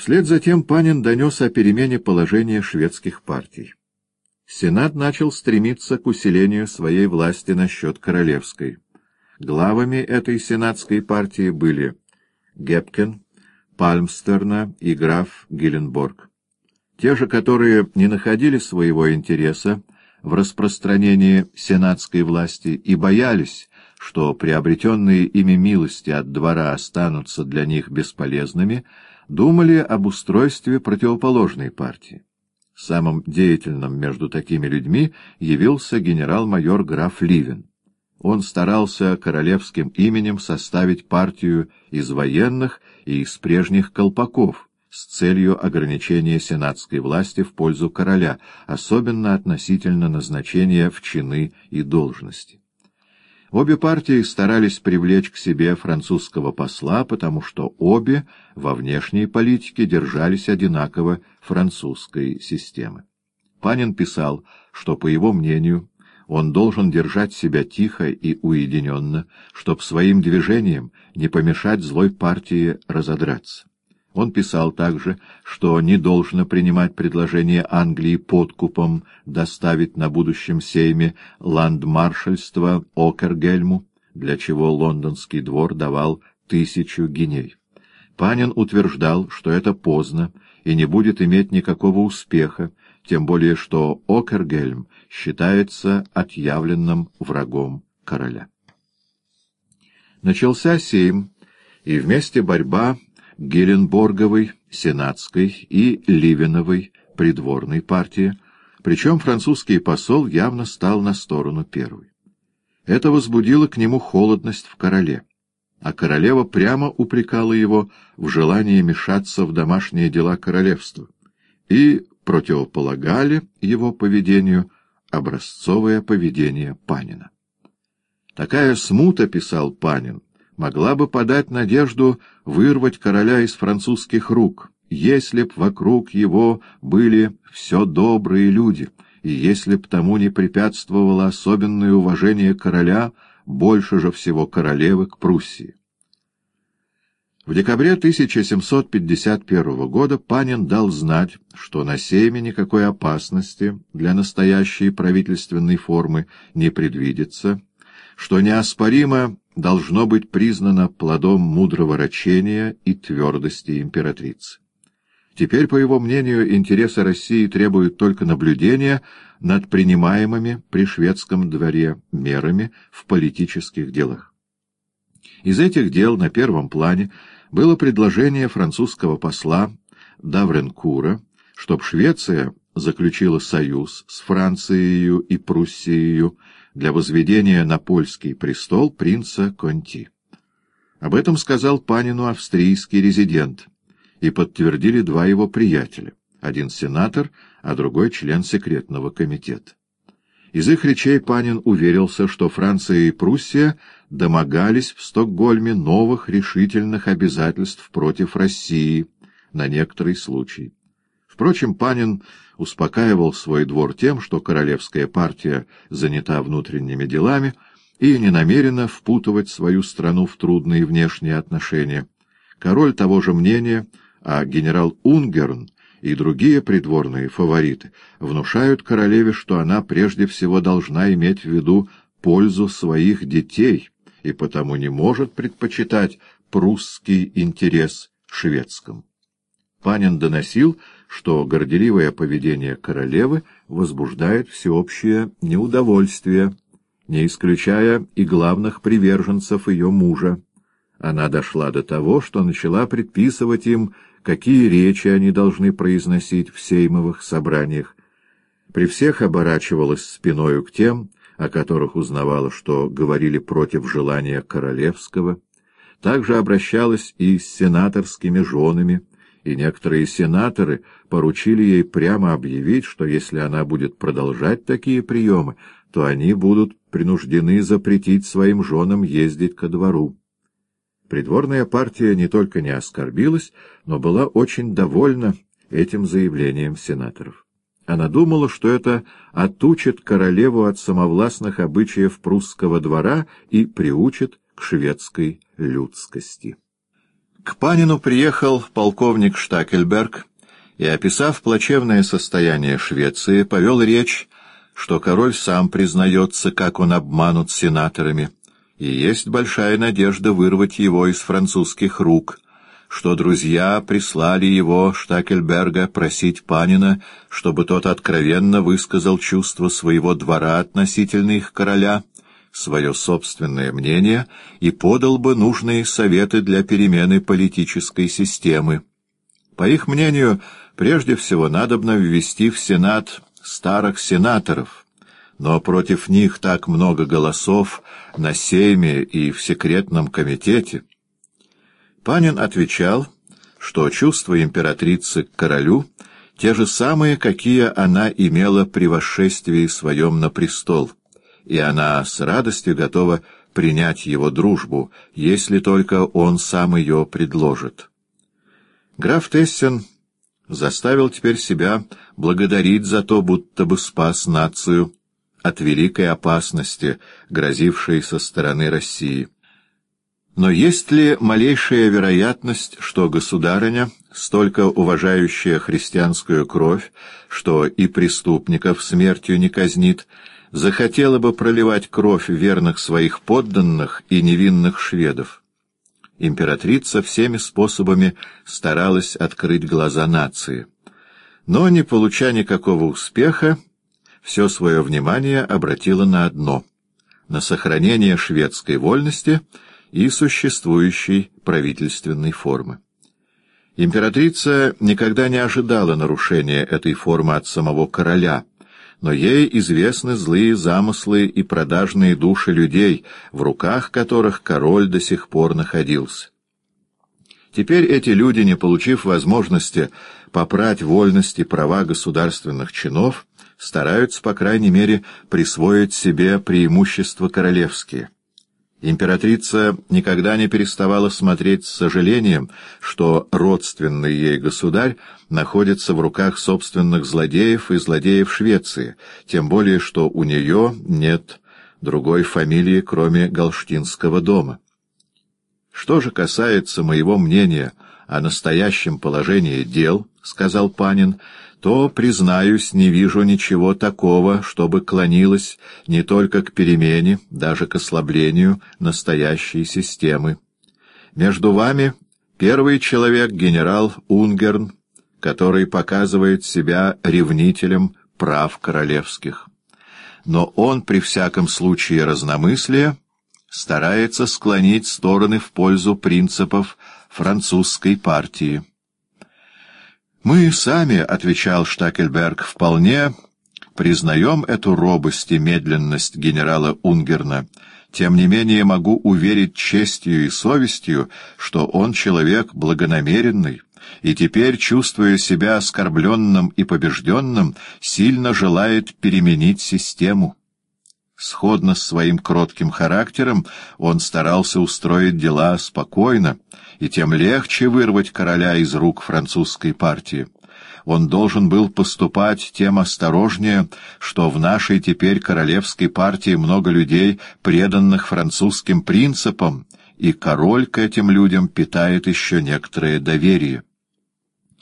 Вслед за тем Панин донес о перемене положения шведских партий. Сенат начал стремиться к усилению своей власти насчет королевской. Главами этой сенатской партии были Гепкен, Пальмстерна и граф Гилленборг. Те же, которые не находили своего интереса в распространении сенатской власти и боялись, что приобретенные ими милости от двора останутся для них бесполезными, думали об устройстве противоположной партии. Самым деятельным между такими людьми явился генерал-майор граф Ливен. Он старался королевским именем составить партию из военных и из прежних колпаков с целью ограничения сенатской власти в пользу короля, особенно относительно назначения в чины и должности. Обе партии старались привлечь к себе французского посла, потому что обе во внешней политике держались одинаково французской системы. Панин писал, что, по его мнению, он должен держать себя тихо и уединенно, чтоб своим движением не помешать злой партии разодраться. Он писал также, что не должно принимать предложение Англии подкупом доставить на будущем сейме ландмаршальство Окергельму, для чего лондонский двор давал тысячу гиней. Панин утверждал, что это поздно и не будет иметь никакого успеха, тем более что Окергельм считается отъявленным врагом короля. Начался сейм, и вместе борьба Геленборговой, Сенатской и Ливеновой придворной партии, причем французский посол явно стал на сторону первой. Это возбудило к нему холодность в короле, а королева прямо упрекала его в желании мешаться в домашние дела королевства и противополагали его поведению образцовое поведение Панина. Такая смута, писал Панин, могла бы подать надежду вырвать короля из французских рук, если б вокруг его были все добрые люди, и если б тому не препятствовало особенное уважение короля, больше же всего королевы к Пруссии. В декабре 1751 года Панин дал знать, что на сейме никакой опасности для настоящей правительственной формы не предвидится, что неоспоримо должно быть признано плодом мудрого рачения и твердости императрицы. Теперь, по его мнению, интересы России требуют только наблюдения над принимаемыми при шведском дворе мерами в политических делах. Из этих дел на первом плане было предложение французского посла Давренкура, чтобы Швеция заключила союз с Францией и Пруссией для возведения на польский престол принца Конти. Об этом сказал Панину австрийский резидент, и подтвердили два его приятеля, один сенатор, а другой член секретного комитета. Из их речей Панин уверился, что Франция и Пруссия домогались в Стокгольме новых решительных обязательств против России на некоторый случай. Впрочем, Панин успокаивал свой двор тем, что королевская партия занята внутренними делами и не намерена впутывать свою страну в трудные внешние отношения. Король того же мнения, а генерал Унгерн и другие придворные фавориты внушают королеве, что она прежде всего должна иметь в виду пользу своих детей и потому не может предпочитать прусский интерес шведскому. Панин доносил, что горделивое поведение королевы возбуждает всеобщее неудовольствие, не исключая и главных приверженцев ее мужа. Она дошла до того, что начала предписывать им, какие речи они должны произносить в сеймовых собраниях. При всех оборачивалась спиною к тем, о которых узнавала, что говорили против желания королевского, также обращалась и с сенаторскими женами, и некоторые сенаторы поручили ей прямо объявить, что если она будет продолжать такие приемы, то они будут принуждены запретить своим женам ездить ко двору. Придворная партия не только не оскорбилась, но была очень довольна этим заявлением сенаторов. Она думала, что это отучит королеву от самовластных обычаев прусского двора и приучит к шведской людскости. К Панину приехал полковник Штакельберг и, описав плачевное состояние Швеции, повел речь, что король сам признается, как он обманут сенаторами, и есть большая надежда вырвать его из французских рук, что друзья прислали его, Штакельберга, просить Панина, чтобы тот откровенно высказал чувство своего двора относительно их короля — свое собственное мнение и подал бы нужные советы для перемены политической системы. По их мнению, прежде всего надобно ввести в Сенат старых сенаторов, но против них так много голосов на Сейме и в секретном комитете. Панин отвечал, что чувства императрицы к королю те же самые, какие она имела при восшествии своем на престол — и она с радостью готова принять его дружбу, если только он сам ее предложит. Граф Тессен заставил теперь себя благодарить за то, будто бы спас нацию от великой опасности, грозившей со стороны России. Но есть ли малейшая вероятность, что государыня, столько уважающая христианскую кровь, что и преступников смертью не казнит, захотела бы проливать кровь верных своих подданных и невинных шведов. Императрица всеми способами старалась открыть глаза нации. Но, не получая никакого успеха, все свое внимание обратила на одно — на сохранение шведской вольности и существующей правительственной формы. Императрица никогда не ожидала нарушения этой формы от самого короля — но ей известны злые замыслы и продажные души людей, в руках которых король до сих пор находился. Теперь эти люди, не получив возможности попрать вольности права государственных чинов, стараются, по крайней мере, присвоить себе преимущества королевские. Императрица никогда не переставала смотреть с сожалением, что родственный ей государь находится в руках собственных злодеев и злодеев Швеции, тем более что у нее нет другой фамилии, кроме Галштинского дома. Что же касается моего мнения о настоящем положении дел, — сказал Панин, — то, признаюсь, не вижу ничего такого, чтобы клонилось не только к перемене, даже к ослаблению настоящей системы. Между вами первый человек генерал Унгерн, который показывает себя ревнителем прав королевских. Но он при всяком случае разномыслия старается склонить стороны в пользу принципов французской партии. «Мы сами, — отвечал Штакельберг, — вполне признаем эту робость и медленность генерала Унгерна. Тем не менее могу уверить честью и совестью, что он человек благонамеренный» и теперь, чувствуя себя оскорбленным и побежденным, сильно желает переменить систему. Сходно с своим кротким характером он старался устроить дела спокойно, и тем легче вырвать короля из рук французской партии. Он должен был поступать тем осторожнее, что в нашей теперь королевской партии много людей, преданных французским принципам, и король к этим людям питает еще некоторое доверие.